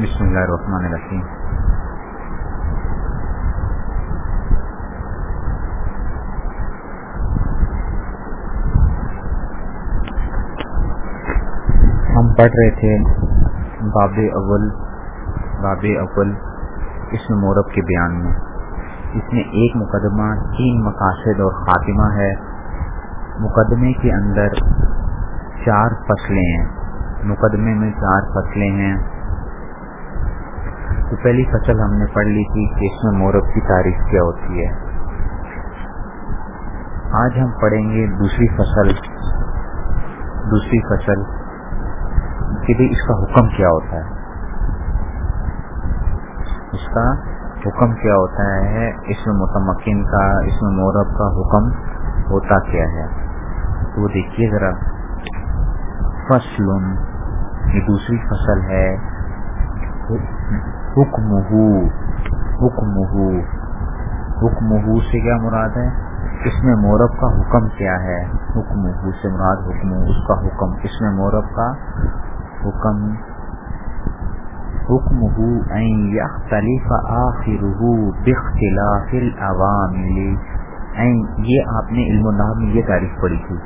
بسم اللہ الرحمن الرحیم۔ ہم پڑھ رہے تھے باب اول باب اول اس مورب کے بیان میں۔ اس میں ایک مقدمہ، تین مقاصد اور خاتمہ ہے۔ مقدمے کے اندر چار فصلیں ہیں۔ مقدمے میں چار فصلیں ہیں۔ تو پہلی فصل ہم نے پڑھ لی تھی کہ اس میں مورب کی تاریخ کیا ہوتی ہے۔ آج ہم پڑھیں گے دوسری فصل۔ دوسری فصل کہ اس کا حکم کیا ہوتا ہے۔ اس کا حکم کیا ہوتا ہے؟ اس میں متمکن کا، اس میں مورب کا حکم ہوتا کیا ہے؟ تو وہ دیکھیے ذرا۔ فصل، یہ دوسری فصل ہے۔ حکم حکم حکم سے کیا مراد ہے؟ اس میں مورب کا حکم کیا ہے؟ حکم سے مراد حکم اس کا حکم اس میں مورب کا حکم۔ حکم یختلف آخرہ باختلاف العوامل۔ یہ آپ نے علم و نحب میں یہ تعریف پڑھی تھی۔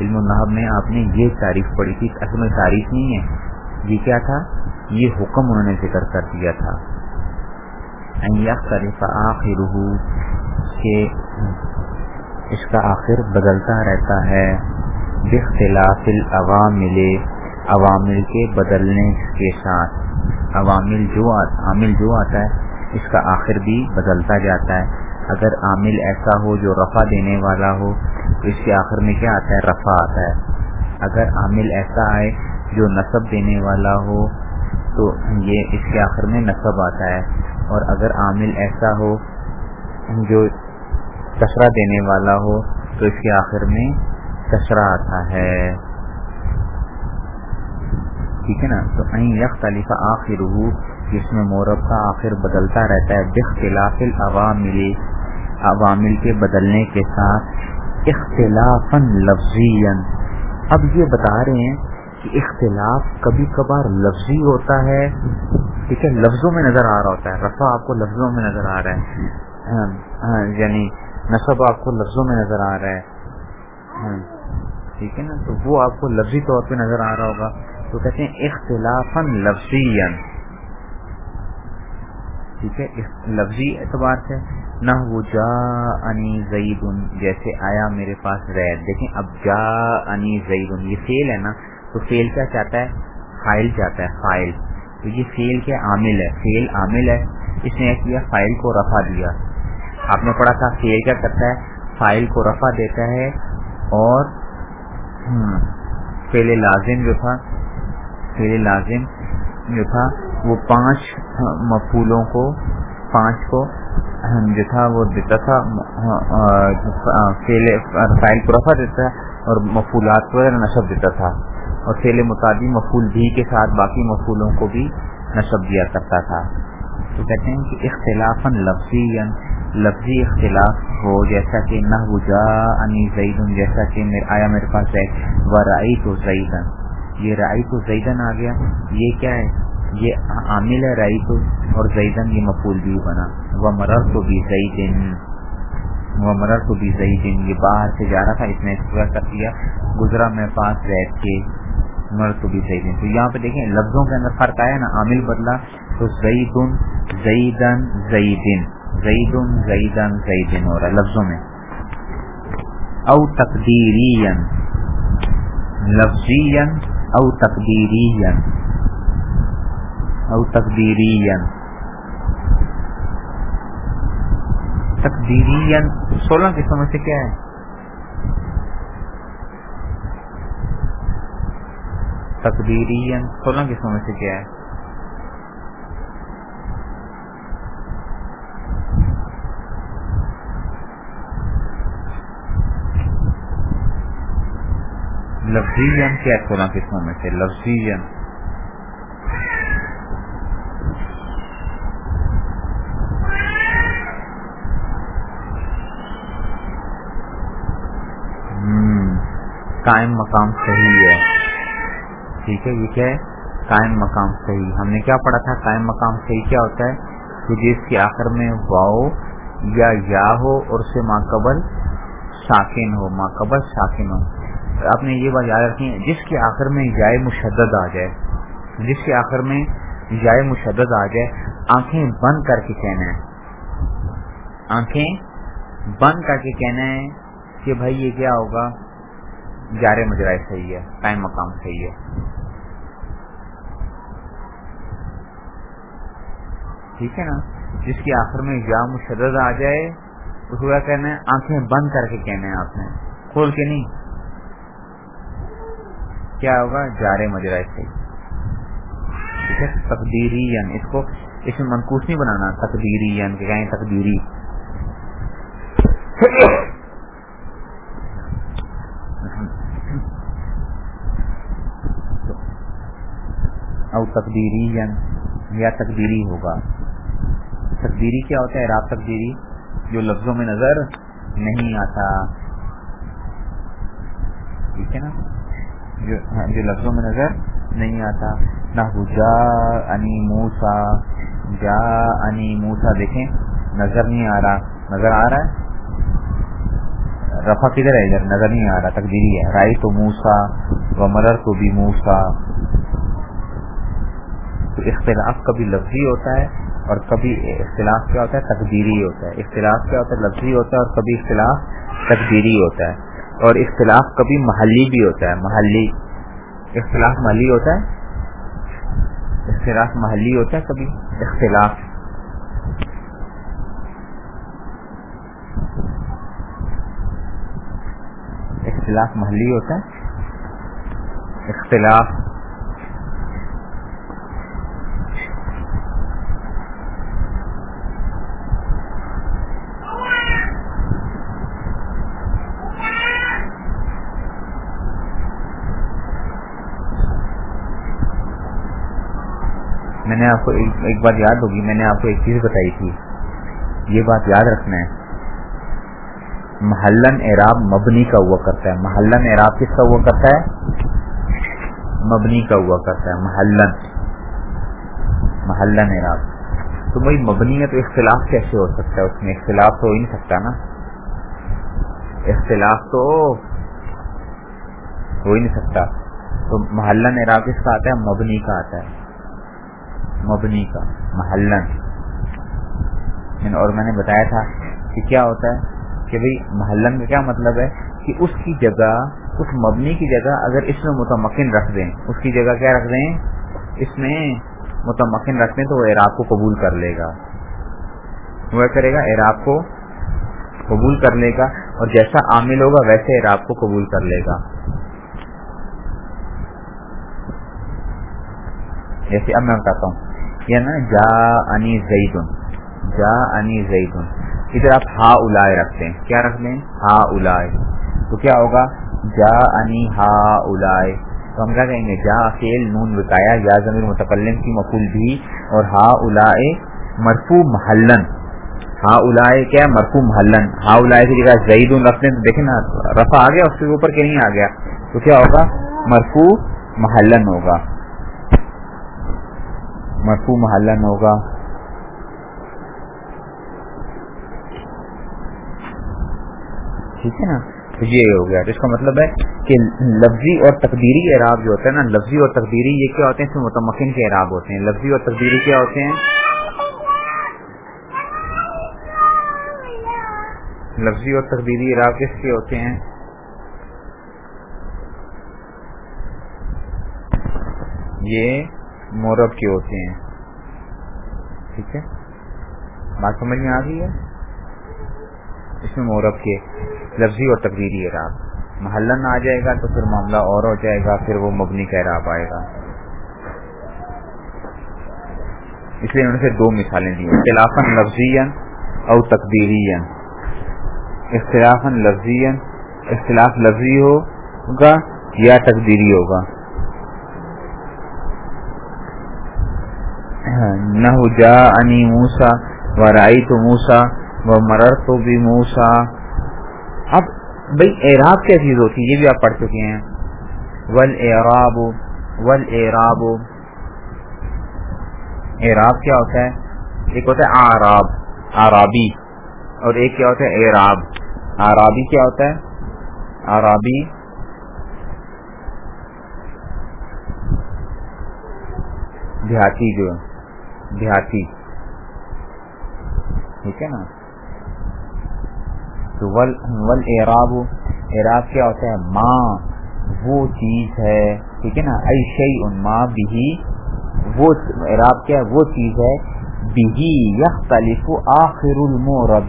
علم و نحب میں آپ نے یہ تعریف پڑھی تھی، اصل میں تعریف نہیں ہے۔ یہ کیا تھا؟ یہ حکم انہوں نے ذکر کر دیا تھا۔ آخر کہ اس کا آخر بدلتا رہتا ہے۔ بختلاف العوامل عوامل کے بدلنے کے ساتھ۔ عوامل جو عامل جو آتا ہے، اس کا آخر بھی بدلتا جاتا ہے۔ اگر عامل ایسا ہو جو رفع دینے والا ہو، تو اس کے آخر میں کیا آتا ہے؟ رفع آتا ہے۔ اگر عامل ایسا آئے جو نصب دینے والا ہو، تو یہ اس کے آخر میں نصب آتا ہے۔ اور اگر عامل ایسا ہو جو کچرا دینے والا ہو، تو اس کے آخر میں کچرا آتا ہے۔ ٹھیک ہے نا؟ تو یکخلیفہ آخر جس میں مورب کا آخر بدلتا رہتا ہے۔ بخلاف العوامل، عوامل کے بدلنے کے ساتھ اختلاف لفظی اب یہ بتا رہے ہیں کہ اختلاف کبھی کبھار لفظی ہوتا ہے، ٹھیک ہے؟ لفظوں میں نظر آ رہا ہوتا ہے، رفع آپ کو لفظوں میں نظر آ رہا ہے ہاں، ہاں، یعنی نصب آپ کو لفظوں میں نظر آ رہا ہے ہاں، ٹھیک ہے نا؟ تو وہ آپ کو لفظی طور پہ نظر آ رہا ہوگا۔ تو کہتے ہیں اختلاف لفظی ٹھیک ہے؟ لفظی اعتبار سے نہ وہ جا انی زید، جیسے آیا میرے پاس ریت دیکھیں، اب جا انی زید، یہ فیل ہے نا تو فیل کیا چاہتا ہے؟ فائل چاہتا ہے، فائل۔ تو یہ فیل کے عامل ہے فیل عامل ہے۔ اس نے کیا؟ فائل کو رفع دیا۔ آپ نے پڑھا تھا فیل کیا کرتا ہے؟ فائل کو رفع دیتا ہے اور فیل لازم جو تھا فیل لازم جو تھا، وہ پانچ مفولوں کو، پانچ کو جو تھا، وہ دیتا تھا۔ ہاں، فیل فائل کو رفع دیتا ہے اور مفولات کو نصب دیتا تھا۔ اور فیل متعدی مفول بھی کے ساتھ باقی مفولوں کو بھی نصب دیا کرتا تھا۔ تو کہتے ہیں کہ اختلاف لفظی لفظی اختلاف ہو، جیسا کہ نہ جا انی زید، جیسا کہ آیا میرے پاس ہے وہ رائی تو زیدن یہ رائی تو زیدن آ گیا۔ یہ کیا ہے؟ یہ عامل ہے رائی تو اور زیدن یہ مفول بھی بنا۔ وہ مرر تو بھی زیدن۔ وہ مرر تو بھی زیدن۔ یہ باہر سے جا رہا تھا، اس نے کر دیا۔ گزرا میں پاس بیٹھ کے۔ مرد بھی صحیح دن تو یہاں پہ دیکھیں، لفظوں کے اندر فرق آیا نا، عامل بدلا، تو زیدن زیدن زیدن۔ زیدن زیدن زیدن ہو رہا لفظوں میں۔ او تقدیری لفظی او تقدیری او تقدیری تقدیری سولہ کی سے کیا ہے؟ تقدیری سولہ کی سمجھ سے کیا ہے؟ لفظی کیا سولہ قسموں میں سے؟ لفظی قائم مقام صحیح ہے۔ ٹھیک ہے، یہ کیا ہے؟ قائم مقام صحیح۔ ہم نے کیا پڑھا تھا؟ قائم مقام صحیح کیا ہوتا ہے؟ کہ جس کے آخر میں واؤ یا یا ہو اور اسے ماقبل ساکن ہو ماقبل ساکن ہو۔ آپ نے یہ بات یاد رکھی، جس کے آخر میں جائے مشدد آ جائے۔ جس کے آخر میں جائے مشدد آ جائے، آنکھیں بند کر کے کہنا ہے۔ آنکھیں بند کر کے کہنا ہے کہ بھائی یہ کیا ہوگا؟ جارے مجرائے صحیح ہے ٹائم مقام صحیح ہے۔ ٹھیک ہے نا، جس کے آخر میں یا مشدد آ جائے اس کو کیا کہنا ہے، آنکھیں بند کر کے کہنا ہے آپ نے۔ کھول کے نہیں۔ کیا ہوگا؟ جارے مجرائے صحیح ٹھیک ہے تقدیری یعنی اس کو، اس میں منقوش نہیں بنانا تقدیری کہ کہیں تقدیری۔ او تقدیری یا تقدیری ہوگا۔ تقدیری کیا ہوتا ہے؟ رات تقدیری جو لفظوں میں نظر نہیں آتا۔ ٹھیک ہے نا؟ جو ہاں، لفظوں میں نظر نہیں آتا۔ نہ جا انی موسا جا انی موسا دیکھیں نظر نہیں آ رہا۔ نظر آ رہا ہے؟ رفا کدھر ہے ادھر؟ نظر نہیں آ رہا تقدیری ہے۔ رائی تو موسا و مرر تو بھی موسا تو اختلاف کبھی لفظی ہوتا ہے۔ اور کبھی اختلاف کیا ہوتا ہے، تقدیری ہوتا ہے۔ اختلاف کیا ہوتا ہے، لفظی ہوتا ہے اور کبھی اختلاف تقدیری ہوتا ہے۔ اور اختلاف کبھی محلی بھی ہوتا ہے، محلی۔ اختلاف محلی ہوتا ہے۔ اختلاف محلی ہوتا ہے، کبھی اختلاف۔ اختلاف محلی ہوتا ہے۔ اختلاف۔ میں نے آپ کو ایک بات یاد ہوگی، میں نے آپ کو ایک چیز بتائی تھی۔ یہ بات یاد رکھنا ہے۔ محلن اعراب مبنی کا ہوا کرتا ہے۔ محلن اعراب کس کا ہوا کرتا ہے؟ مبنی کا ہوا کرتا ہے۔ محلن محلن اعراب۔ تو بھائی، مبنی ہے تو اختلاف کیسے ہو سکتا ہے؟ اس میں اختلاف تو ہو ہی نہیں سکتا نا۔ اختلاف تو ہو ہی نہیں سکتا۔ تو محلن اعراب کس کا آتا ہے؟ مبنی کا آتا ہے۔ مبنی کا محلن یعنی اور میں نے بتایا تھا کہ کیا ہوتا ہے کہ بھئی محلن کا کیا مطلب ہے کہ اس کی جگہ، اس مبنی کی جگہ اگر اس میں متمکن رکھ دیں، اس کی جگہ کیا رکھ دیں؟ اس میں متمکن رکھ دیں تو وہ اعراب کو قبول کر لے گا۔ وہ کرے گا؟ اعراب کو قبول کر لے گا اور جیسا عامل ہوگا ویسے اعراب کو قبول کر لے گا۔ جیسے اب میں بتاتا ہوں۔ یا نا جا انی زیدن، جا انی زیدن۔ ادھر آپ ہا اولائے رکھتے ہیں۔ کیا رکھتے ہیں؟ ہا اولائے۔ تو کیا ہوگا؟ جا انی ہا اولائے۔ تو ہم کیا کہیں گے؟ جا فیل نون بتایا، یا زمین متکلم کی مقول بھی، اور ہا اولائے مرفو محلن۔ ہا اولائے کیا؟ مرفو محلن۔ ہا اولائے کی جگہ زید رکھتے ہیں تو دیکھیں نا رفا آ گیا، اس کے اوپر کہ نہیں آ گیا؟ تو کیا ہوگا؟ مرفو محلن ہوگا۔ مرفو محلن ہوگا۔ ٹھیک ہے نا؟ یہ ہو گیا۔ اس کا مطلب ہے کہ لفظی اور تقدیری اعراب جو ہوتا ہے نا، لفظی اور تقدیری یہ کیا ہوتے ہیں؟ اس میں متمکن کے اعراب ہوتے ہیں۔ لفظی اور تقدیری کیا ہوتے ہیں؟ لفظی اور تقدیری اعراب کس کے ہوتے ہیں؟ یہ مورب کے ہوتے ہیں۔ ٹھیک ہے؟ بات سمجھ میں آ گئی ہے؟ اس میں مورب کے لفظی اور تقدیری اعراب۔ محلن آ جائے گا تو پھر معاملہ اور ہو جائے گا، پھر وہ مبنی کا اعراب آئے گا۔ اس لیے انہوں نے دو مثالیں دی اختلاف لفظی او تقدیری اختلاف لفظی اختلاف لفظی ہوگا یا تقدیری ہوگا۔ نہ جا انی موسا و رائی تو موسا و مرر تو بھی موسا اب بھائی اعراب کیا چیز ہوتی ہے یہ بھی آپ پڑھ چکے ہیں۔ ول اعراب ول اعراب اعراب کیا ہوتا ہے؟ ایک ہوتا ہے آراب آرابی اور ایک کیا ہوتا ہے؟ اعراب۔ آرابی کیا ہوتا ہے؟ آرابی دیہاتی جو ہے۔ دیہاتی۔ ٹھیک ہے نا؟ تو ول ول اعراب اعراب کیا ہوتا ہے؟ ماں وہ چیز ہے۔ ٹھیک ہے نا؟ ایشی ان ماں بھی وہ اعراب کیا ہے؟ وہ چیز ہے۔ بھی یختلف آخر المورب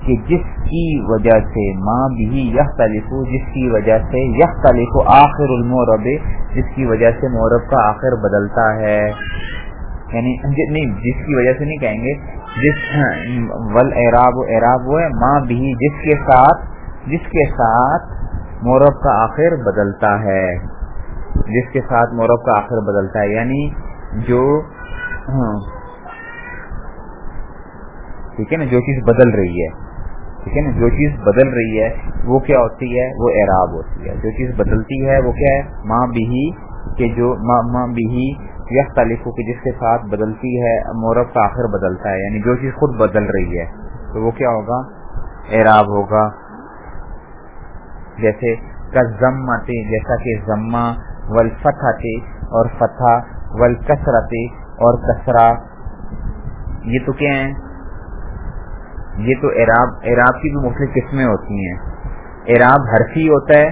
کہ جس کی وجہ سے ماں بھی یختلف، جس کی وجہ سے یختلف آخر المورب جس کی وجہ سے مورب کا آخر بدلتا ہے۔ یعنی نہیں، جس کی وجہ سے نہیں کہیں گے، جس ول اعراب اعراب وہ ہے، ماں بھی جس کے ساتھ جس کے ساتھ مورب کا آخر بدلتا ہے۔ جس کے ساتھ مورب کا آخر بدلتا ہے۔ یعنی جو ہاں۔ ٹھیک ہے نا، جو چیز بدل رہی ہے۔ ٹھیک ہے نا، جو چیز بدل رہی ہے، وہ کیا ہوتی ہے؟ وہ اعراب ہوتی ہے۔ جو چیز بدلتی ہے، وہ کیا ہے؟ ماں بھی کہ جو ماں بھی یک تعلیف کی جس کے ساتھ بدلتی ہے، مورب کا آخر بدلتا ہے یعنی جو چیز خود بدل رہی ہے، تو وہ کیا ہوگا؟ اعراب ہوگا۔ جیسے ضمتے جیسا کہ ضمہ ول فتح اور فتح ول کثرت اور کسرا یہ تو کیا ہیں؟ یہ تو اعراب اعراب کی بھی مختلف قسمیں ہوتی ہیں۔ اعراب حرفی ہوتا ہے،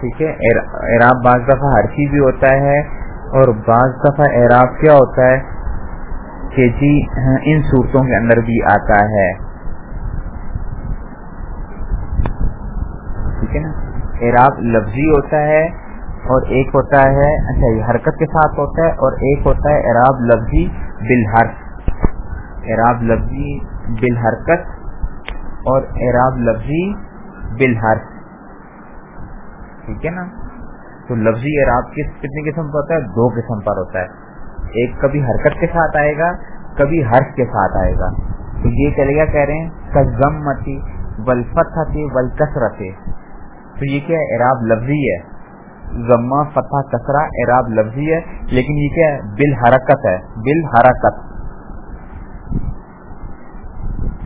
ٹھیک ہے؟ اعراب بعض دفعہ حرفی بھی ہوتا ہے اور بعض دفعہ اعراب کیا ہوتا ہے کہ جی ان صورتوں کے اندر بھی آتا ہے۔ ٹھیک ہے نا؟ اعراب لفظی ہوتا ہے اور ایک ہوتا ہے اچھا یہ حرکت کے ساتھ ہوتا ہے اور ایک ہوتا ہے اعراب لفظی بالحرف۔ اعراب لفظی بالحرکت اور اعراب لفظی بالحرف۔ ٹھیک ہے نا؟ تو لفظی اعراب کس کتنی قسم پر ہوتا ہے؟ دو قسم پر ہوتا ہے۔ ایک کبھی حرکت کے ساتھ آئے گا، کبھی حرف کے ساتھ آئے گا۔ تو یہ چلے گا، کہہ رہے ہیں کزم متی ولفت ول تو یہ کیا ہے اعراب لفظی ہے؟ ضمہ فتح کسرا اعراب لفظی ہے، لیکن یہ کیا ہے بل حرکت ہے؟ بل حرکت۔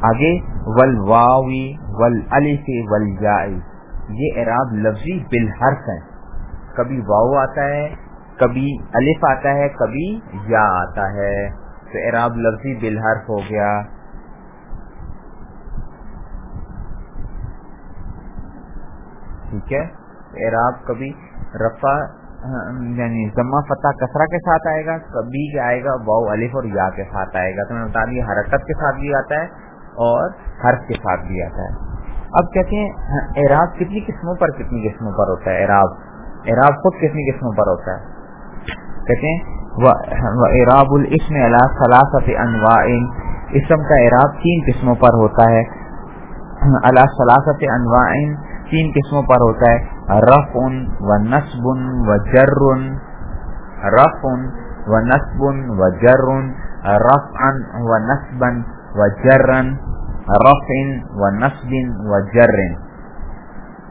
آگے ول واوی ول الف ول یہ اعراب لفظی بل حرف کبھی واؤ آتا ہے، کبھی الف آتا ہے، کبھی یا آتا ہے۔ تو اعراب لفظی بل حرف ہو گیا۔ ٹھیک ہے۔ اعراب کبھی رفا یعنی ضمہ فتح کسرا کے ساتھ آئے گا، کبھی آئے گا باؤ الف اور یا کے ساتھ آئے گا۔ تو میں بتا دیا، حرکت کے ساتھ بھی آتا ہے اور حرف کے ساتھ بھی آتا ہے۔ اب کہتے ہیں، اعراب کتنی قسموں پر کتنی قسموں پر ہوتا ہے؟ اعراب اعراب خود کتنی قسموں پر ہوتا ہے؟ کہتے ہیں اعراب الاسم ثلاثت انواع۔ اسم کا اعراب تین قسموں پر ہوتا ہے۔ اللہ ثلاثت انواع، تین قسموں پر ہوتا ہے۔ رف ان و نصب و جرن رف ان و نصب و جرن رف ان و نصبن و جرن رف ان و نصب و جرن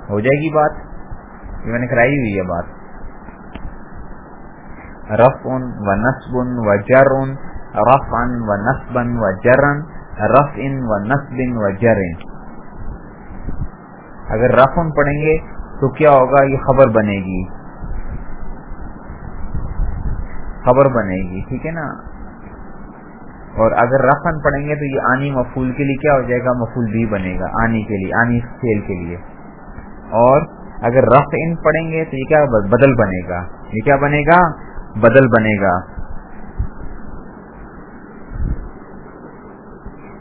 ہو جائے گی بات؟ یہ میں نے کرائی ہوئی ہے بات۔ رف ان و نصب و جرن رف ان و نصبن و جرن رف ان و نصب و جرن اگر رفن پڑھیں گے تو کیا ہوگا؟ یہ خبر بنے گی۔ خبر بنے گی، ٹھیک ہے نا؟ اور اگر رفن پڑھیں گے تو یہ آنی مفول کے لیے کیا ہو جائے گا؟ مفول بھی بنے گا، آنی کے لیے، آنی کھیل کے لیے۔ اور اگر رف ان پڑھیں گے تو یہ کیا بدل بنے گا؟ یہ کیا بنے گا؟ بدل بنے گا۔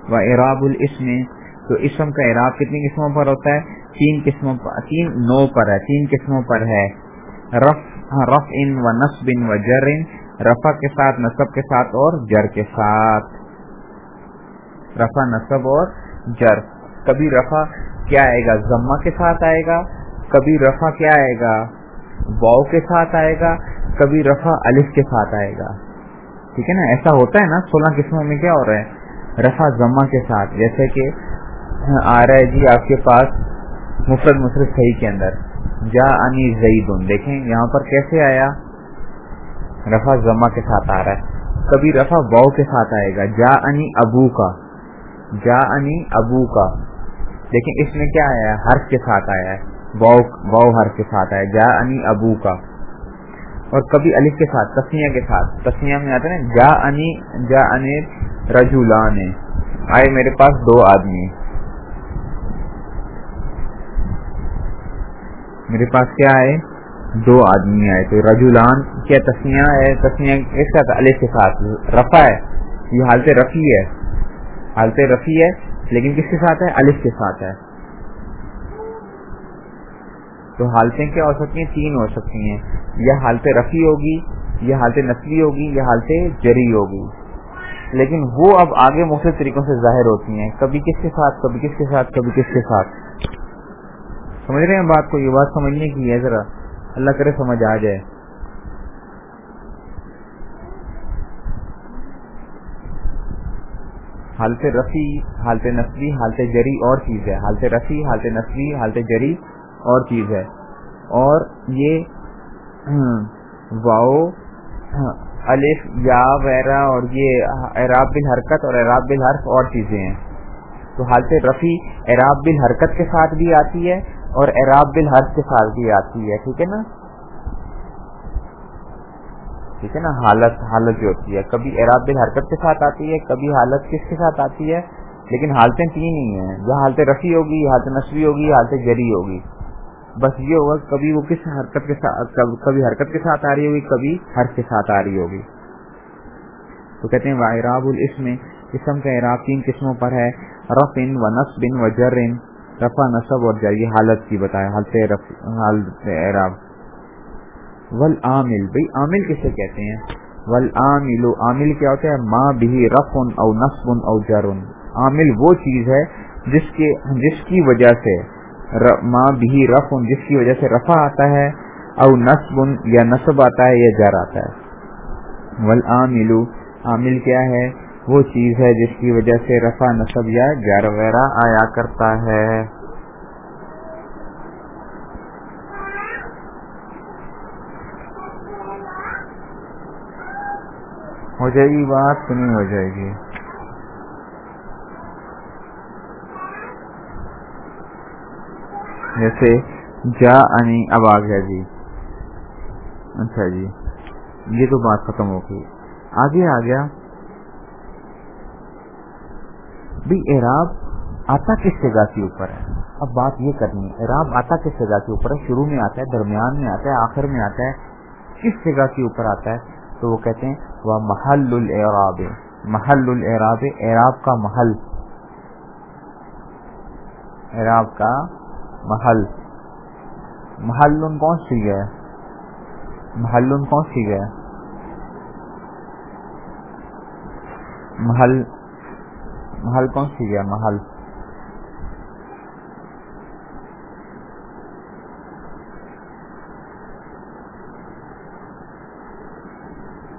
وہ اراب الاسم تو اسم کا اعراب کتنی قسموں پر ہوتا ہے؟ تین قسموں پر تین نو پر ہے، تین قسموں پر ہے۔ رف رف ان و نصب ان و جر۔ ان رفا کے ساتھ نصب کے ساتھ اور جر کے ساتھ۔ رفا نصب اور جر۔ کبھی رفا کیا آئے گا؟ ضمہ کے ساتھ آئے گا۔ کبھی رفا کیا آئے گا؟ واؤ کے ساتھ آئے گا، کبھی رفا الف کے ساتھ آئے گا۔ ٹھیک ہے نا؟ ایسا ہوتا ہے نا، سولہ قسموں میں کیا ہو رہا ہے؟ رفا ضمہ کے ساتھ۔ جیسے کہ، آ رہا ہے جی آپ کے پاس مفرد مفرد صحیح کے اندر۔ جا انی زید دیکھیں یہاں پر کیسے آیا؟ رفع زما کے ساتھ آ رہا ہے۔ کبھی رفع واؤ کے ساتھ آئے گا۔ جا انی ابو کا۔ جا انی ابو کا۔ لیکن اس میں کیا آیا ہے؟ حرف کے ساتھ آیا ہے۔ واؤ واؤ حرف کے ساتھ آیا جا انی ابو کا اور کبھی الف کے ساتھ تسنیا کے ساتھ۔ تسنیا میں آتا ہے نا جا انی جا انی رجولان آئے میرے پاس دو آدمی۔ میرے پاس کیا آئے؟ دو آدمی آئے۔ تو رجولان کیا تسنیا ہے؟ تسنیا ایک ساتھ، الف کے ساتھ۔ رفا ہے۔ یہ حالت رفی ہے۔ حالت رفی ہے، لیکن کس کے ساتھ ہے؟ الف کے ساتھ ہے۔ تو حالتیں کیا ہو سکتی ہیں؟ تین ہو سکتی ہیں۔ یہ حالت رفی ہوگی یہ حالت نسلی ہوگی یہ حالت جری ہوگی۔ لیکن وہ اب آگے مختلف طریقوں سے ظاہر ہوتی ہیں۔ کبھی کس کے ساتھ، کبھی کس کے ساتھ، کبھی کس کے ساتھ۔ سمجھ رہے ہیں بات کو؟ یہ بات سمجھنے کی ہے، ذرا۔ اللہ کرے سمجھ آ جائے۔ حالت رفی حالت نسلی، حالت جری اور چیز ہے حالت رفی حالت نسلی، حالت جری۔ اور چیز ہے۔ اور یہ واؤ الف، یا وغیرہ اور یہ اعراب بالحرکت اور اعراب بالحرف اور چیزیں ہیں۔ تو حالت رفی اعراب بالحرکت کے ساتھ بھی آتی ہے اور اعراب بالحرف کے ساتھ بھی آتی ہے، ٹھیک ہے نا؟ ٹھیک ہے نا؟ حالت حالت جو ہوتی ہے۔ کبھی اعراب بالحرکت کے ساتھ آتی ہے، کبھی حالت کس کے ساتھ آتی ہے؟ لیکن حالتیں تین ہی ہیں۔ یا حالت رفی ہوگی، حالت نسوی ہوگی، حالت جری ہوگی۔ بس یہ ہوگا کبھی وہ کس حرکت کے ساتھ کبھی حرکت کے ساتھ آ رہی ہوگی، کبھی حرف کے ساتھ آ رہی ہوگی۔ تو کہتے ہیں اعراب الاسم اسم کا اعراب تین قسموں پر ہے۔ رف ان و نصب و جر۔ ان رفا نصب اور جر، یہ حالت کی بتایا، حالت حالت اعراب۔ ول عامل بھائی عامل کسے کہتے ہیں؟ ول عامل عامل کیا ہوتا ہے؟ ماں بھی رف او نصب او جرن عامل وہ چیز ہے جس کے جس کی وجہ سے ماں بھی رف جس کی وجہ سے رفع آتا ہے او نصب یا نصب آتا ہے یا جر آتا ہے۔ ول عامل کیا ہے؟ وہ چیز ہے جس کی وجہ سے رفع، نصب یا جر وغیرہ آیا کرتا ہے۔ ہو جائے گی بات تو نہیں ہو جائے گی؟ جیسے جا انی اب آ گیا جی۔ اچھا جی۔ یہ تو بات ختم ہو گئی۔ آگے آ گیا۔ بھی اعراب آتا کس جگہ کے اوپر ہے؟ اب بات یہ کرنی ہے۔ اعراب آتا کس جگہ کے اوپر ہے؟ شروع میں آتا ہے، درمیان میں آتا ہے، آخر میں آتا ہے۔ کس جگہ کے اوپر آتا ہے؟ تو وہ کہتے ہیں، وہ محل العراب محل العراب اعراب کا محل۔ اعراب کا محل۔ محل کون سی ہے؟ محل کون سی ہے؟ محل محل کون سی ہے؟ محل۔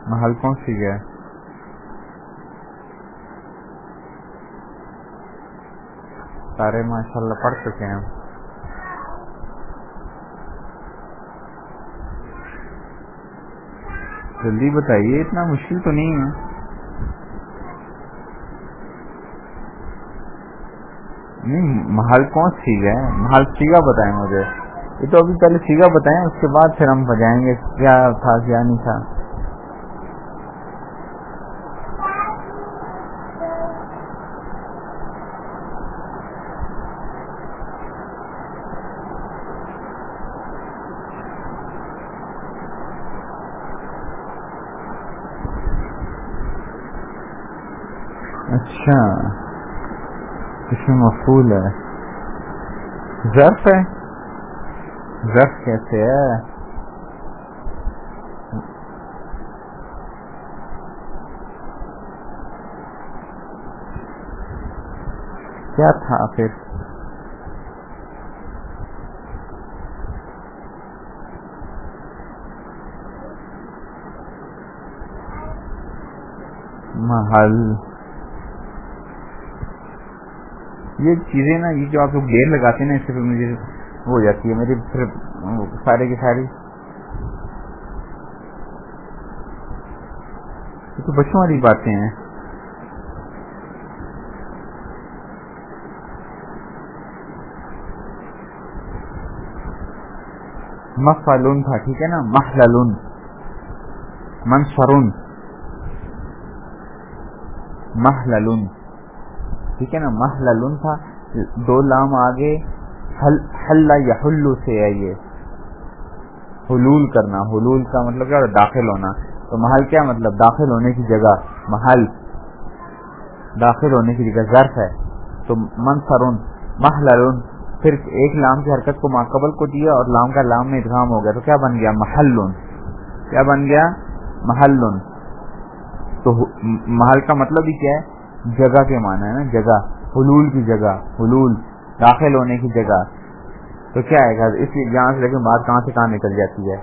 محل کون سی ہے؟ سارے ماشاء اللہ پڑھ چکے ہیں۔ جلدی بتائیے، اتنا مشکل تو نہیں ہے۔ نہیں، محل کون سی ہے؟ محل سیگا بتائیں مجھے۔ یہ تو ابھی پہلے سیگا بتائیں، اس کے بعد پھر ہم بجائیں گے۔ کیا تھا، کیا نہیں تھا؟ اچھا۔ اس میں مفول ہے۔ ظرف ہے۔ ظرف کیسے ہے؟ کیا تھا پھر؟ محل۔ یہ چیزیں نا، یہ جو آپ لوگ دیر لگاتے ہیں نا، اس سے پھر مجھے ہو جاتی ہے میری پھر سارے کی ساری۔ تو بچوں والی باتیں ہیں۔ مفلون تھا، ٹھیک ہے نا؟ محللن منصرن محللن ٹھیک ہے نا؟ محللن تھا دو لام آگے، حل یا حلو سے ہے یہ۔ حلول کرنا، حلول کا مطلب کیا داخل ہونا۔ تو محل کیا مطلب؟ داخل ہونے کی جگہ، محل۔ داخل ہونے کی جگہ ظرف ہے۔ تو منصرن محللن پھر ایک لام کی حرکت کو ماقبل کو دیا اور لام کا لام میں ادغام ہو گیا۔ تو کیا بن گیا؟ محل کیا بن گیا؟ محل تو محل کا مطلب ہی کیا ہے؟ جگہ کے معنی ہے نا، جگہ، حلول کی جگہ، حلول، داخل ہونے کی جگہ۔ تو کیا ہے اس لیے جہاں سے لیکن بات کہاں سے کہاں نکل جاتی ہے۔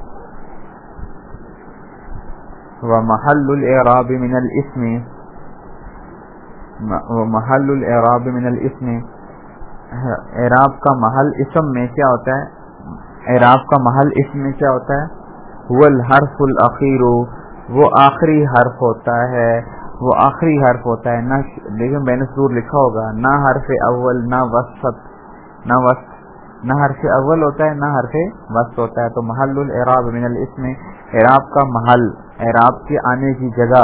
وہ محل العراب من الاسم محل من الاسم اعراب کا محل اسم میں کیا ہوتا ہے؟ اعراب کا محل اسم میں کیا ہوتا ہے؟ وہ الحرف الاخیر وہ آخری حرف ہوتا ہے۔ وہ آخری حرف ہوتا ہے، نہ لیکن میں نے لکھا ہوگا، نہ حرف اول، نہ وسط نہ وسط، نہ حرف اول ہوتا ہے، نہ حرف وسط ہوتا ہے۔ تو محل العراب من الاسم اعراب کا محل اعراب کے آنے کی جگہ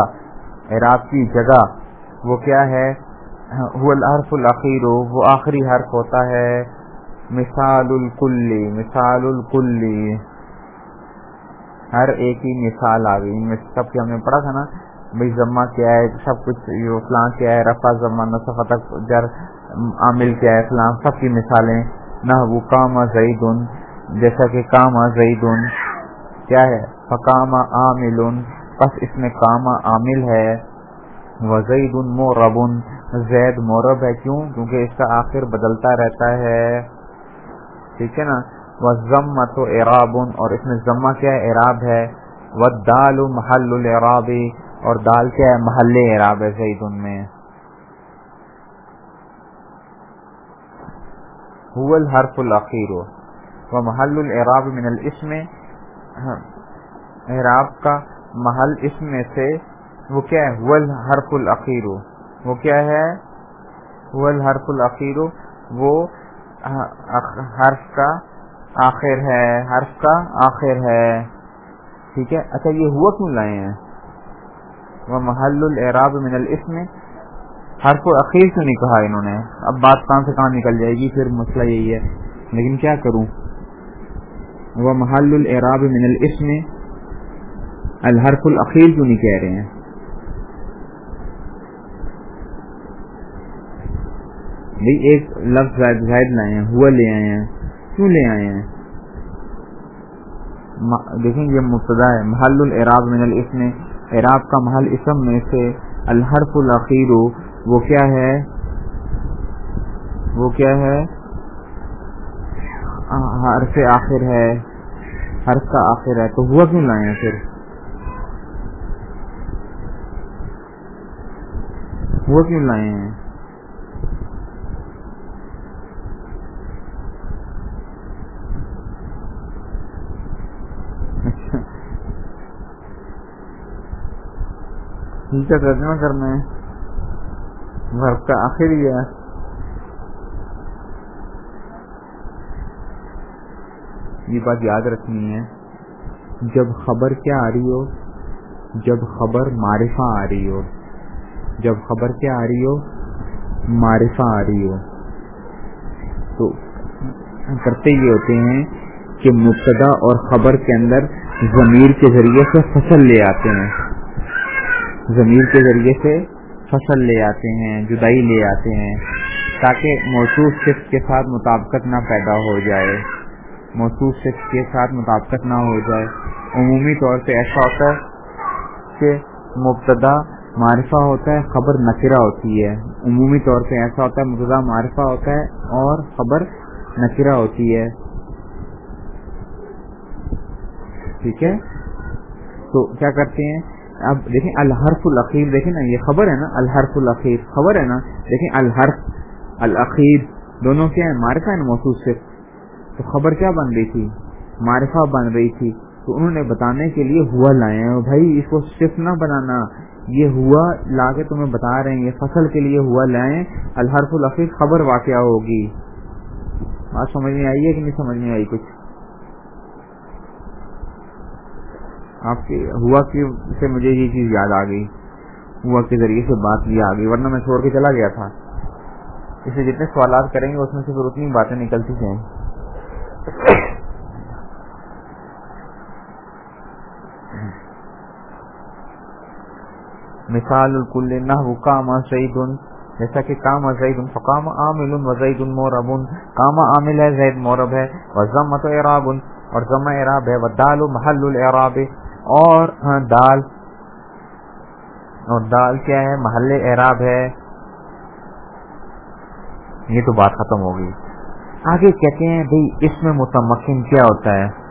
اعراب کی جگہ، وہ کیا ہے؟ الحرف الاخیر وہ آخری حرف ہوتا ہے۔ مثال الکلی مثال الکلی ہر ایک ہی مثال آ گئی۔ سب کی ہم نے پڑھا تھا نا بھائی ضمہ کیا ہے، سب کچھ فلاں کیا ہے رفا ضمہ نصف تک جر، عامل کیا ہے فلاں، سب کی مثالیں۔ نہ وہ کام زعید جیسا کہ کام زعید کیا ہے۔ فقام عامل بس اس میں کام عامل ہے۔ وزید موربن، زید مورب ہے۔ کیوں؟ کیونکہ اس کا آخر بدلتا رہتا ہے۔ ٹھیک ہے نا؟ وہ ضم تو اراب اور اس میں ضمہ کیا ہے؟ اراب ہے۔ وہ دال محل العرابی اور دال کیا ہے محل اراب ہے زید ان میں۔ الحرف العقیر وہ محل العراب من الاسم. اعراب کا محل اسم میں سے وہ کیا ہے؟ ول حرف العقیر وہ کیا ہے؟ ول حرف العقیر وہ حرف کا آخر ہے۔ حرف کا آخر ہے۔ ٹھیک ہے؟ اچھا یہ ہوا کیوں لائے ہیں؟ وہ محل العراب من الاسم. حرف اخیر سے نہیں کہا انہوں نے؟ اب بات کہاں سے کہاں نکل جائے گی؟ پھر مسئلہ یہی ہے. لیکن کیا کروں؟ وہ محل العراب من الاسم. الحرف الاخیر کیوں نہیں کہہ رہے ہیں؟ بھائی ایک لفظ زائد لائے ہیں. ہوا لے آئے ہیں. کیوں لے آئے ہیں؟ دیکھیں یہ مبتدا ہے. محل العراب من الاسم. اعراب کا محل اسم میں سے الحرف الاخیر، وہ کیا ہے؟ وہ کیا ہے؟ حرف آخر ہے۔ حرف کا آخر ہے، تو ہوا کیوں لائیں پھر؟ ہوا کیوں لائے ہیں کا ترجمہ کرنا ہے گھر کا آخر ہی ہے۔ یہ بات یاد رکھنی ہے۔ جب خبر کیا آ رہی ہو، جب خبر معرفہ آ رہی ہو۔ جب خبر کیا آ رہی ہو، معرفہ آ رہی ہو۔ تو کرتے یہ ہوتے ہیں کہ مبتدا اور خبر کے اندر ضمیر کے ذریعے سے فصل لے آتے ہیں۔ ضمیر کے ذریعے سے فصل لے آتے ہیں، جدائی لے آتے ہیں، تاکہ موصوف صفت کے ساتھ مطابقت نہ پیدا ہو جائے۔ موصوف صفت کے ساتھ مطابقت نہ ہو جائے۔ عمومی طور پہ ایسا ہوتا ہے کہ مبتدا معرفہ ہوتا ہے، خبر نکرا ہوتی ہے۔ عمومی طور پہ ایسا ہوتا ہے، مبتدا معرفہ ہوتا ہے اور خبر نکرا ہوتی ہے۔ ٹھیک ہے؟ تو کیا کرتے ہیں؟ اب دیکھیں الحرف العقیر دیکھیں نا یہ خبر ہے نا، الحرف العقیر خبر ہے نا، دیکھیں الحرف العقیر دونوں کیا ہے مارفا ہے نا محسوس سے تو خبر کیا بن رہی تھی؟ معرفہ بن رہی تھی۔ تو انہوں نے بتانے کے لیے ہوا لائے ہیں۔ بھائی، اس کو صرف نہ بنانا۔ یہ ہوا لا کے تمہیں بتا رہے ہیں، یہ فصل کے لیے ہوا لائیں الحرف الفیق خبر واقعہ ہوگی۔ بات سمجھ میں آئی ہے کہ نہیں سمجھ میں آئی کچھ؟ آپ کے ہوا کی سے مجھے یہ چیز یاد آ گئی۔ ہوا کے ذریعے سے بات یہ آ گئی، ورنہ میں چھوڑ کے چلا گیا تھا۔ اسے جتنے سوالات کریں گے، اس میں سے پھر اتنی باتیں نکلتی جائیں۔ مثال الکل نہ کام سعید جیسا کہ کام زید فقام عامل و زید مورب کام عامل ہے زید مورب ہے وزمت اعراب اور ضم اعراب ہے ودال محل الاعراب اور ہاں، دال۔ اور دال کیا ہے؟ محل اعراب ہے۔ یہ تو بات ختم ہو گئی۔ آگے کہتے ہیں بھائی اس میں متمکن کیا ہوتا ہے؟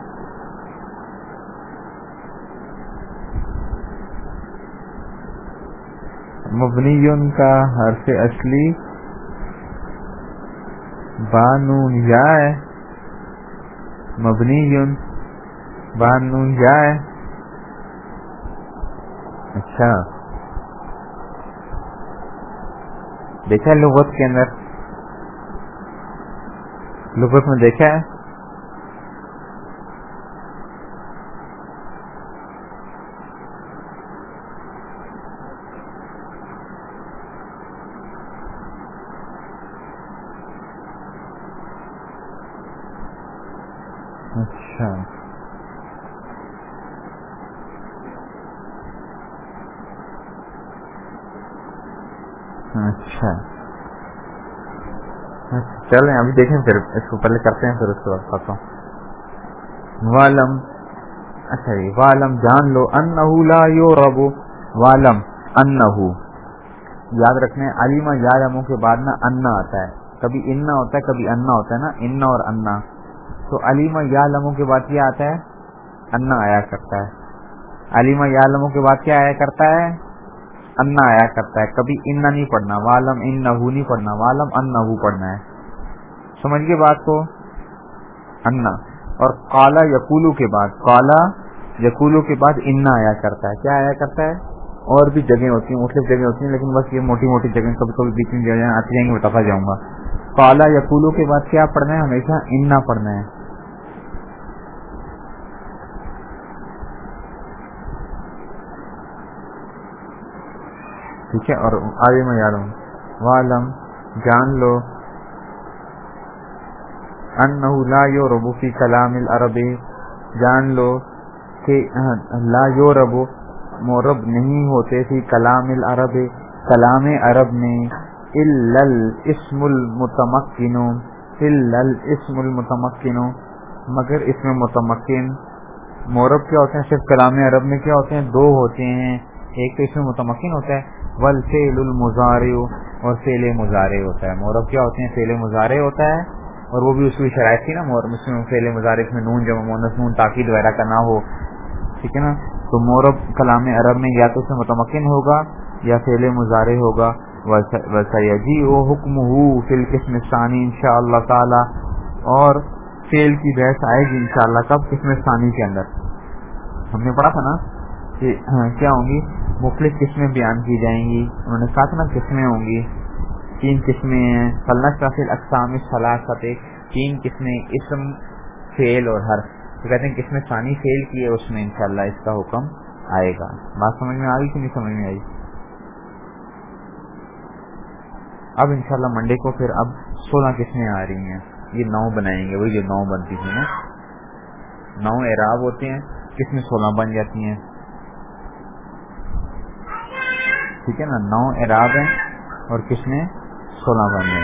مبنی کا حرف اصلی بانون یا ہے۔ مبنی بانون یا ہے۔ اچھا۔ دیکھا لغت کے اندر؟ لغت میں دیکھا ہے؟ اچھا۔ اچھا۔ چلیں، ابھی دیکھیں پھر، اس کو پہلے کرتے ہیں، پھر اس کے بعد کھاتا ہوں والم اچھا جی والم جان لو ان لا یو ربو والم ان یاد رکھنے علیما یادموں کے بعد نا انا آتا ہے۔ کبھی انا ہوتا ہے، کبھی انا ہوتا ہے نا، انا اور انا۔ تو علیما یا لموں کے بعد کیا آتا ہے؟ انا آیا کرتا ہے۔ علیما یا لموں کے بعد کیا آیا کرتا ہے؟ انا آیا کرتا ہے، کبھی انا نہیں پڑھنا والم ان نہیں پڑھنا والم ان نہ پڑھنا ہے۔ سمجھ گئے بات کو؟ انا اور کالا یقولو کے بعد کالا یقولو کے بعد انا آیا کرتا ہے۔ کیا آیا کرتا ہے؟ اور بھی جگہ ہوتی ہیں، مختلف جگہ ہوتی ہیں، لیکن بس یہ موٹی موٹی جگہ کبھی کبھی بیچ میں آتی جائیں گے بتاتا جاؤں گا۔ کالا یقولو کے بعد کیا پڑھنا ہے؟ ہمیشہ انا پڑھنا ہے۔ ٹھیک ہے؟ اور آگے میں یاد ہوں۔ والم جان لو۔ انہ لا یورب فی کلام العربی جان لو کہ لا یورب مورب نہیں ہوتے فی کلام العرب، کلام عرب میں۔ الا الاسم المتمکن الا الاسم المتمکن مگر اس میں متمکن مورب کیا ہوتے ہیں؟ صرف کلام عرب میں کیا ہوتے ہیں؟ دو ہوتے ہیں۔ ایک تو اس میں متمکن ہوتا ہے ول فیل المزار اور فیل مظاہرے ہوتا ہے۔ مورب کیا ہوتے ہیں؟ فیل مظاہرے ہوتا ہے، اور وہ بھی اس کی شرائط تھی نا مورب اس میں فیل مظاہرے اس میں نون جمع، مونس نون تاکید وغیرہ کا نہ ہو۔ ٹھیک ہے نا؟ تو مورب کلام عرب میں یا تو اس میں متمکن ہوگا، یا فیل مظاہرے ہوگا۔ ویسا جی حکم ہو فل قسم ثانی ان شاء اللہ تعالی۔ اور فیل کی بحث آئے گی ان شاء اللہ کب؟ قسم ثانی کے اندر۔ ہم نے پڑھا تھا نا؟ ہاں، کیا ہوں گی؟ مختلف قسمیں بیان کی جائیں گی۔ انہوں نے ساتھ قسمیں ہوں گی۔ تین قسمیں ہیں۔ فلح کافی اقسام سلاست تین قسمیں اسم فیل اور ہر تو کہتے ہیں قسم ثانی فیل کی ہے، اس میں انشاءاللہ اس کا حکم آئے گا۔ بات سمجھ میں آئی کہ نہیں سمجھ میں آئی؟ اب انشاءاللہ منڈے کو پھر اب سولہ قسمیں آ رہی ہیں۔ یہ نو بنائیں گے۔ وہی جو نو بنتی تھی نا۔ نو اعراب ہوتے ہیں۔ قسمیں سولہ بن جاتی ہیں۔ ٹھیک ہے نا؟ نو اعراب ہیں اور کس میں سولہ بن گئے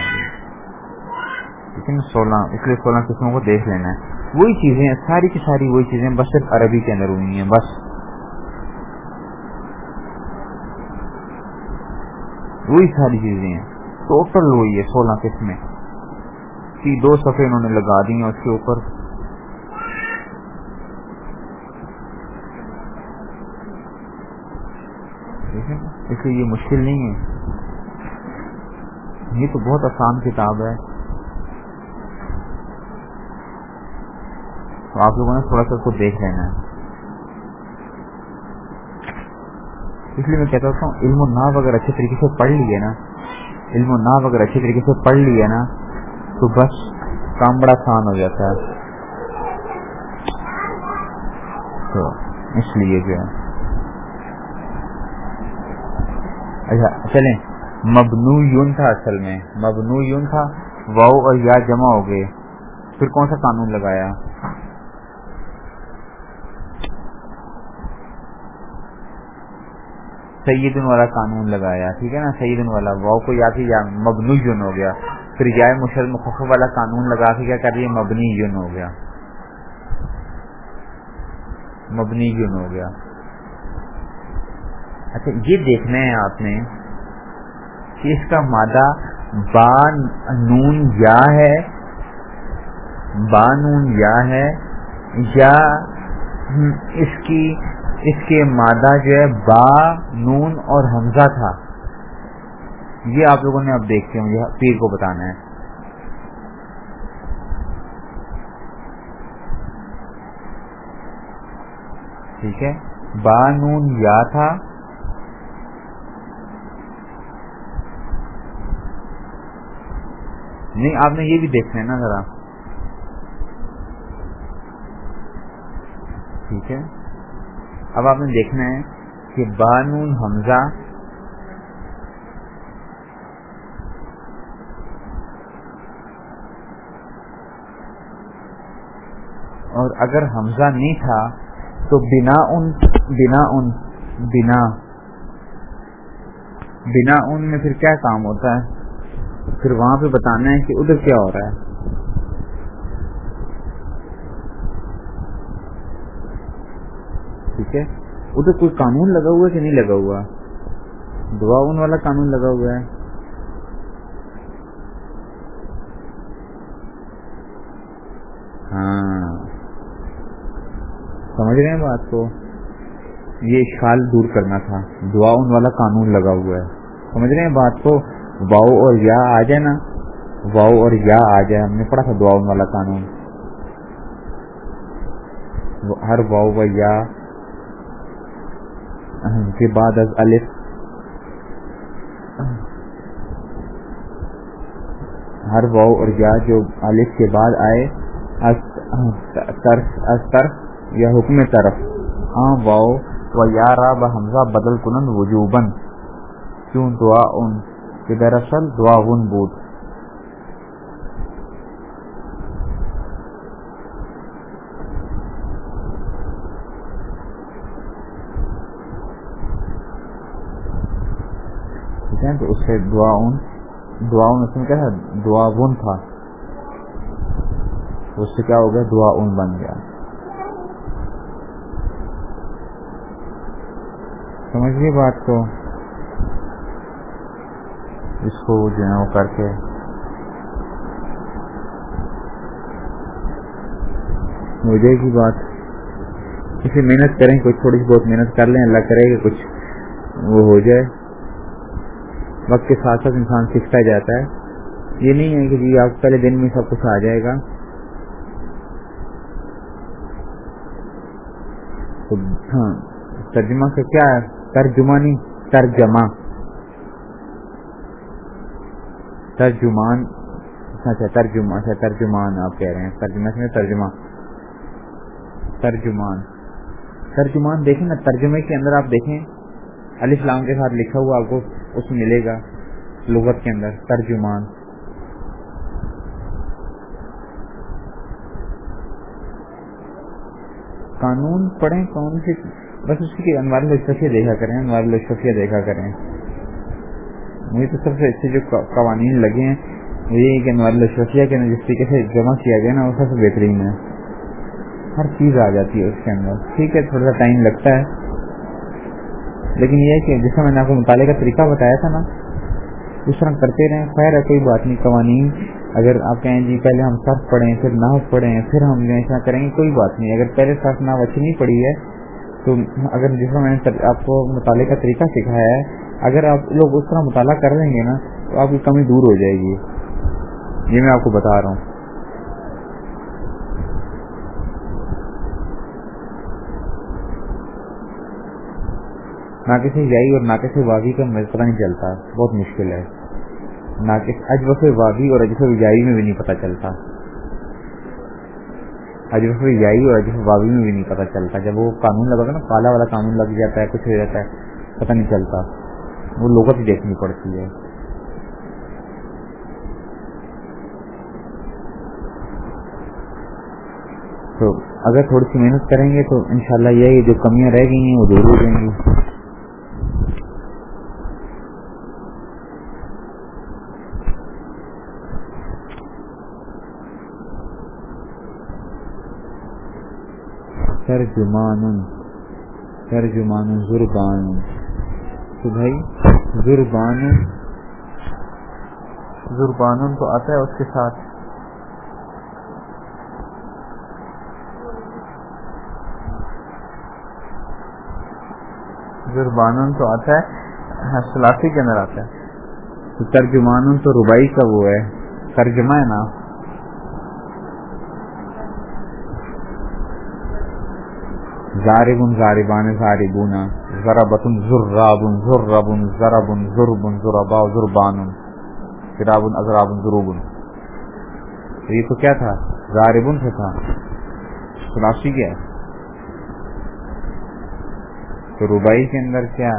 ٹھیک ہے نا؟ سولہ، اس لیے سولہ قسموں کو دیکھ لینا ہے۔ وہی چیزیں ساری کی ساری وہی چیزیں بس صرف عربی کے اندر ہوئی ہیں، بس۔ وہی ساری چیزیں ہیں۔ ٹوٹل وہی ہے، سولہ قسمیں۔ کی دو صفحے انہوں نے لگا دی ہیں، اس کے اوپر اس لیے یہ مشکل نہیں ہے۔ یہ تو بہت آسان کتاب ہے۔ تو آپ لوگوں نے تھوڑا سا اس کو دیکھ لینا ہے۔ اس لیے میں کہتا ہوں، علم و ناب اگر اچھے طریقے سے پڑھ لیے نا، علم و ناب اگر اچھے طریقے سے پڑھ لیے نا، تو بس کام بڑا آسان ہو جاتا ہے۔ تو اس لیے جو ہے اچھا چلیں۔ مبنو یون تھا اصل میں۔ مبنو یون تھا۔ واؤ اور یا جمع ہو گئے۔ پھر کون سا قانون لگایا؟ سیدن والا قانون لگایا، ٹھیک ہے نا؟ سیدن والا۔ واؤ کو یا پھر یا مبنو یون ہو گیا۔ پھر یا مشل مخف والا قانون لگا کے کیا کر رہی ہے؟ مبنی یون ہو گیا۔ مبنی یون ہو گیا۔ اچھا یہ دیکھنا ہے آپ نے کہ اس کا مادہ با نون یا ہے با نون یا ہے، یا اس کی، اس کے مادہ جو ہے با نون اور حمزہ تھا۔ یہ آپ لوگوں نے اب دیکھ کے مجھے پیر کو بتانا ہے۔ ٹھیک ہے؟ با نون یا تھا نہیں، آپ نے یہ بھی دیکھنا ہے نا ذرا۔ ٹھیک ہے۔ اب آپ نے دیکھنا ہے کہ بانون حمزہ اور اگر حمزہ نہیں تھا تو بنا ان بنا ان، بنا۔ بنا ان میں پھر کیا کام ہوتا ہے؟ پھر وہاں پہ بتانا ہے کہ ادھر کیا ہو رہا ہے۔ ٹھیک ہے؟ ادھر کوئی قانون لگا ہوا ہے کہ نہیں لگا ہوا؟ دعا ان والا قانون لگا ہوا ہے۔ ہاں۔ سمجھ رہے ہیں بات کو؟ یہ اشکال دور کرنا تھا۔ دعا ان والا قانون لگا ہوا ہے۔ سمجھ رہے ہیں بات کو؟ واؤ اور یا آ جائے نا واؤ اور یا آ جائے، ہم نے پڑھا تھا دعا ان والا قانون۔ ہر واؤ و یا کے بعد از الف۔ ہر واؤ اور یا جو الف کے بعد آئے، از طرف یا حکم طرف۔ ہاں واؤ و یا را حمزہ بدل کنن وجوبن کیوں دعا ان کہ دراصل دعا ون بود۔ یعنی ہیں تو اس سے دعا دعا اس میں کیا تھا؟ دعا ون تھا۔ اس سے کیا ہو گیا؟ دعا اون بن گیا۔ سمجھیے بات کو؟ اس کو جو ہے وہ کر کے ہو جائے گی بات، کسی محنت کریں کچھ تھوڑی سی بہت محنت کر لیں، اللہ کرے کہ کچھ وہ ہو جائے۔ وقت کے ساتھ ساتھ انسان سیکھتا جاتا ہے۔ یہ نہیں ہے کہ جی آپ پہلے دن میں سب کچھ آ جائے گا۔ ہاں ترجمہ کا کیا ہے؟ ترجمہ نہیں، ترجمہ۔ ترجمان اچھا, اچھا، ترجمہ اچھا ترجمان آپ کہہ رہے ہیں۔ ترجمہ سے ترجمہ۔ ترجمان۔ ترجمان دیکھیں نا، ترجمے کے اندر آپ دیکھیں، علی اسلام کے ساتھ لکھا ہوا آپ کو، اس ملے گا، لغت کے اندر، ترجمان۔ قانون پڑھیں کون سے بس اس کی انوار الشفیہ دیکھا کریں، انوار الشفیہ دیکھا کریں۔ مجھے تو سب سے اچھے جو قوانین لگے ہیں یہ کہ انوار الشفیہ کے جس طریقے سے جمع کیا گیا نا، وہ سب سے بہترین ہے۔ ہر چیز آ جاتی ہے اس کے اندر۔ ٹھیک ہے، تھوڑا سا ٹائم لگتا ہے۔ لیکن یہ کہ جیسا میں نے آپ کو مطالعے کا طریقہ بتایا تھا نا، اس طرح کرتے رہیں۔ خیر ہے کوئی بات نہیں، قوانین۔ اگر آپ کہیں جی پہلے ہم سرف پڑھیں، پھر نہ پڑھیں، پھر ہم ایسا کریں گے کوئی بات نہیں۔ اگر پہلے سرف نہ اچھی نہیں پڑھی ہے، تو اگر جس میں نے آپ کو مطالعے کا طریقہ سکھایا ہے اگر آپ لوگ اس طرح مطالعہ کر لیں گے نا، تو آپ کی کمی دور ہو جائے گی۔ یہ میں آپ کو بتا رہا ہوں۔ ناقص یائی اور ناقص واوی کا پتہ نہیں چلتا۔ بہت مشکل ہے۔ ناقص اجوف وابی اور اجوف یائی میں بھی نہیں پتہ چلتا۔ اجوف یائی اور اجوف وابی میں بھی نہیں پتہ چلتا۔ جب وہ قانون لگا نا، کالا والا قانون لگ جاتا ہے، کچھ ہو جاتا ہے، پتہ نہیں چلتا۔ وہ لوگوں بھی دیکھنی پڑتی ہے۔ تو اگر تھوڑی سی محنت کریں گے تو انشاءاللہ یہ جو کمیاں رہ گئی ہیں وہ دور ہو جائیں گی ترجمان ترجمان زربان تو بھائی زربان زربان تو آتا ہے اس کے ساتھ۔ زربان تو آتا ہے ہاں، سلاسی کے اندر آتا ہے۔ ترجمان تو ربائی کا وہ ہے۔ ترجمہ ہے نا۔ ضارب ضاربان ضاربون ضربت ضربتن ضرب ضرب ضرب ضربا ضربان ضراب اضراب ضروب تو یہ تو کیا تھا؟ زاربن سے تھا. خلاصی کیا ہے؟ تو ربائی کے اندر کیا؟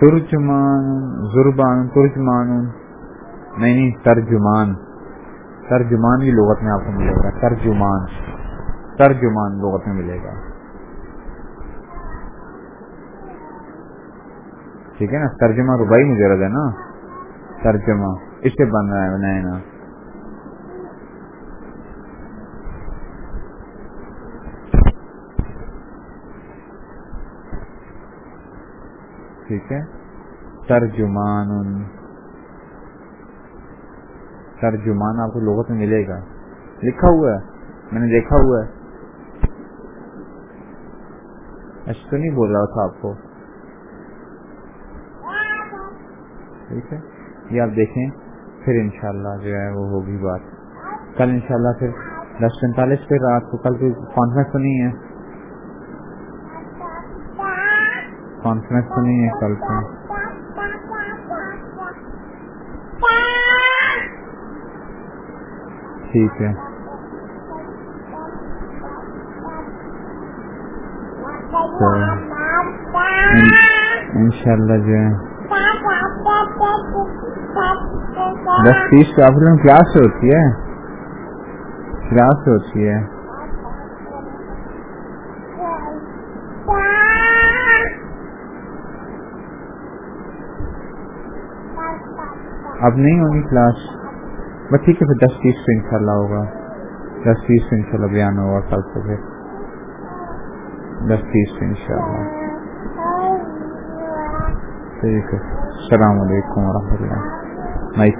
ترجمان زربان ترجمان نہیں نہیں ترجمان. ترجمان بھی لغت میں آپ کو ملے گا. ترجمان. ترجمان لغت میں ملے گا. ٹھیک ہے نا؟ ترجمہ ربائی مجرد ہے نا؟ ترجمہ. اس سے بن رہا ہے نا؟ ٹھیک ہے؟ ترجمان. ترجمان آپ کو لغت میں ملے گا۔ لکھا ہوا ہے، میں نے دیکھا ہوا ہے۔ ایسا تو نہیں بول رہا تھا آپ کو۔ ٹھیک ہے؟ یہ آپ دیکھیں، پھر انشاءاللہ جو ہے وہ ہوگی بات۔ کل انشاءاللہ پھر دس پینتالیس پہ رات کو، کل کوئی کانفرنس تو نہیں ہے؟ کانفرنس تو نہیں ہے کل کو ٹھیک ہے۔ انشاءاللہ جو ہے۔ دس تیس کا کلاس ہوتی ہے۔ کلاس ہوتی ہے۔ اب نہیں ہوگی کلاس بس ٹھیک ہے پھر دس تیس سے انشاءاللہ ہوگا. دس تیس سے انشاءاللہ بیان ہوگا کل سے پھر. دس تیس سے انشاءاللہ. ٹھیک ہے. السلام علیکم ورحمۃ اللہ. نائس